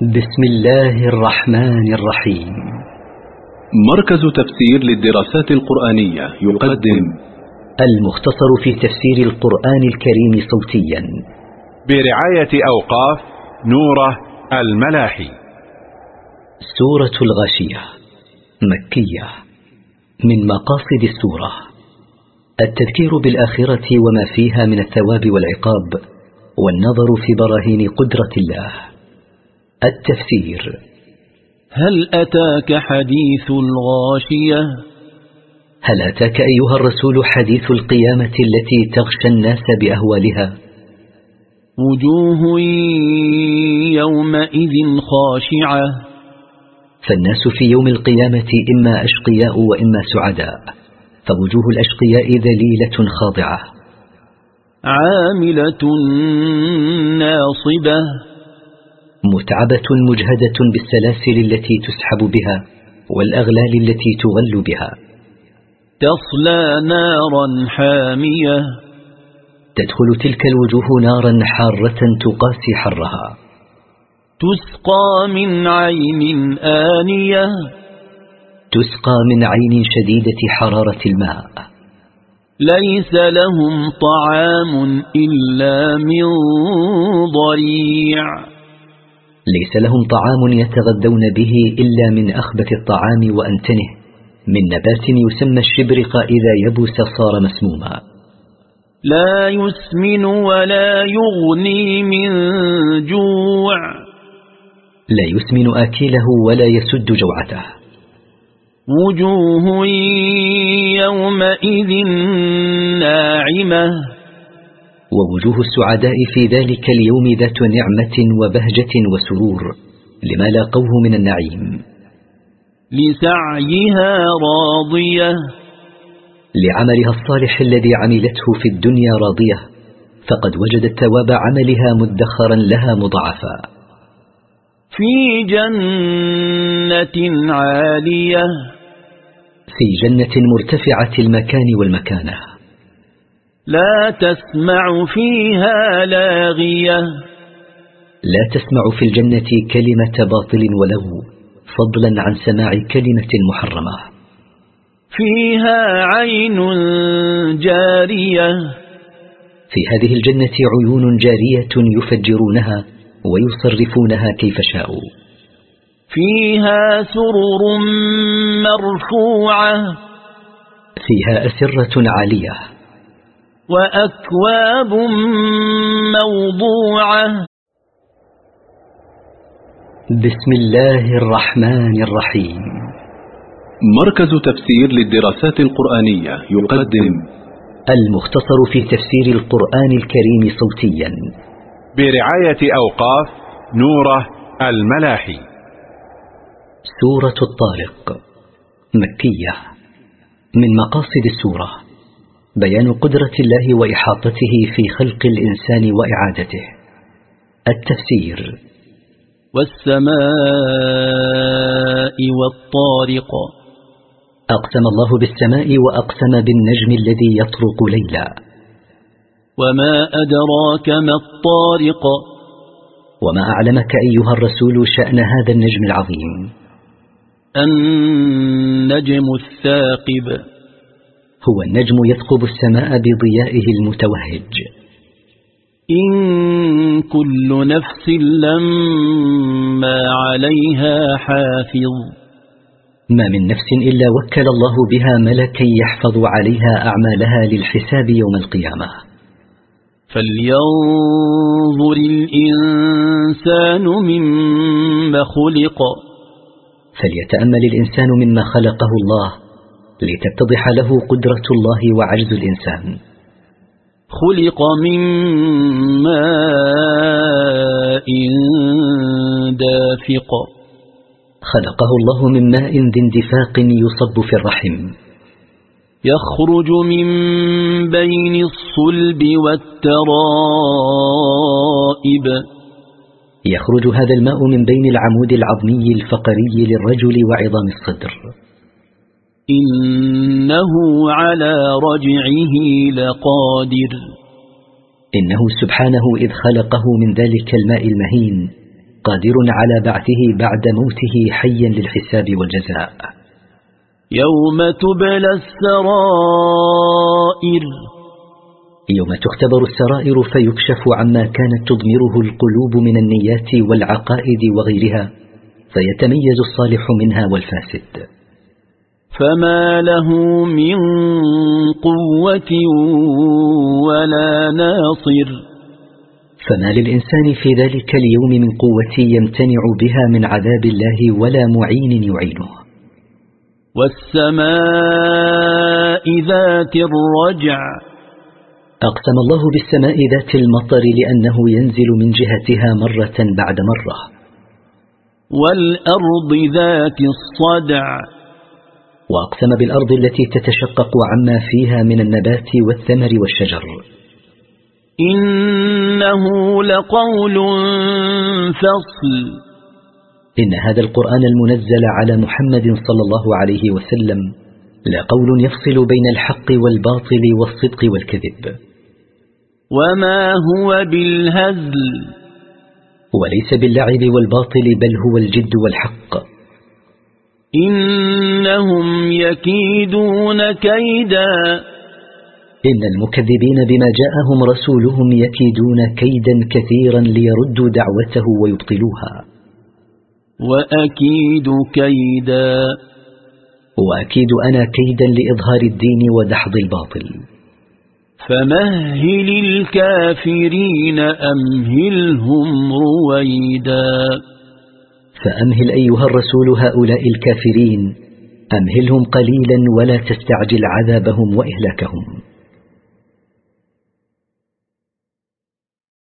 بسم الله الرحمن الرحيم. مركز تفسير للدراسات القرآنية يقدم المختصر في تفسير القرآن الكريم صوتيا. برعاية أوقاف نوره الملاحي. سورة الغاشية مكية من مقاصد السورة. التذكير بالآخرة وما فيها من الثواب والعقاب والنظر في براهين قدرة الله. التفسير. هل أتاك حديث الغاشية؟ هل أتاك أيها الرسول حديث القيامة التي تغشى الناس بأهوالها؟ وجوه يومئذ خاشعة. فالناس في يوم القيامة إما أشقياء وإما سعداء فوجوه الأشقياء ذليلة خاضعة. عاملة ناصبة. متعبة مجهدة بالسلاسل التي تسحب بها والأغلال التي تغل بها. تصلى نارا حامية. تدخل تلك الوجوه نارا حارة تقاسي حرها. تسقى من عين آنية. تسقى من عين شديدة حرارة الماء. ليس لهم طعام إلا من ضريع. ليس لهم طعام يتغذون به إلا من أخبث الطعام وأنتنه. من نبات يسمى الشبرق إذا يبس صار مسموما. لا يسمن ولا يغني من جوع. لا يسمن آكله ولا يسد جوعته. وجوه يومئذ ناعمة. ووجوه السعداء في ذلك اليوم ذات نعمة وبهجة وسرور لما لاقوه من النعيم. لسعيها راضية. لعملها الصالح الذي عملته في الدنيا راضية فقد وجدت ثواب عملها مدخرا لها مضاعفا. في جنة عالية. في جنة مرتفعة المكان والمكانة. لا تسمع فيها لاغية. لا تسمع في الجنة كلمة باطل ولغو فضلا عن سماع كلمة محرمة. فيها عين جارية. في هذه الجنة عيون جارية يفجرونها ويصرفونها كيف شاءوا. فيها سرر مرفوعة. فيها أسرة عالية. وأكواب موضوعة. بسم الله الرحمن الرحيم. مركز تفسير للدراسات القرآنية يقدم. المختصر في تفسير القرآن الكريم صوتيا. برعاية أوقاف نوره الملاحي. سورة الطارق مكية من مقاصد السورة. بيان قدرة الله وإحاطته في خلق الإنسان وإعادته. التفسير. والسماء والطارق. أقسم الله بالسماء وأقسم بالنجم الذي يطرق ليلا. وما أدراك ما الطارق. وما أعلمك أيها الرسول شأن هذا النجم العظيم. النجم الثاقب. هو النجم يثقب السماء بضيائه المتوهج. إن كل نفس لما عليها حافظ. ما من نفس إلا وكل الله بها ملكا يحفظ عليها أعمالها للحساب يوم القيامة. فلينظر الإنسان مما خلق. فليتأمل الإنسان مما خلقه الله. لتتضح له قدرة الله وعجز الإنسان. خلق من ماء دافق. خلقه الله من ماء ذي اندفاق يصب في الرحم. يخرج من بين الصلب والترائب. يخرج هذا الماء من بين العمود العظمي الفقري للرجل وعظام الصدر. إنه على رجعه لقادر. إنه سبحانه إذ خلقه من ذلك الماء المهين قادر على بعثه بعد موته حيا للحساب والجزاء. يوم تبلى السرائر. يوم تختبر السرائر فيكشف عما كانت تضمره القلوب من النيات والعقائد وغيرها فيتميز الصالح منها والفاسد. فما له من قوة ولا ناصر فما للإنسان في ذلك اليوم من قوة يمتنع بها من عذاب الله ولا معين يعينه والسماء ذات الرجع أقسم الله بالسماء ذات المطر لأنه ينزل من جهتها مرة بعد مرة. والأرض ذات الصدع وأقسم بالأرض التي تتشقق عما فيها من النبات والثمر والشجر. إنه لقول فصل. إن هذا القرآن المنزل على محمد صلى الله عليه وسلم لقول يفصل بين الحق والباطل والصدق والكذب. وما هو بالهزل. وليس باللعب والباطل بل هو الجد والحق. إنهم يكيدون كيدا. إن المكذبين بما جاءهم رسولهم يكيدون كيدا كثيرا ليردوا دعوته ويبطلوها. وأكيد كيدا. وأكيد أنا كيدا لإظهار الدين ودحض الباطل. فمهل الكافرين أمهلهم رويدا. فأمهل أيها الرسول هؤلاء الكافرين أمهلهم قليلا ولا تستعجل عذابهم وإهلاكهم.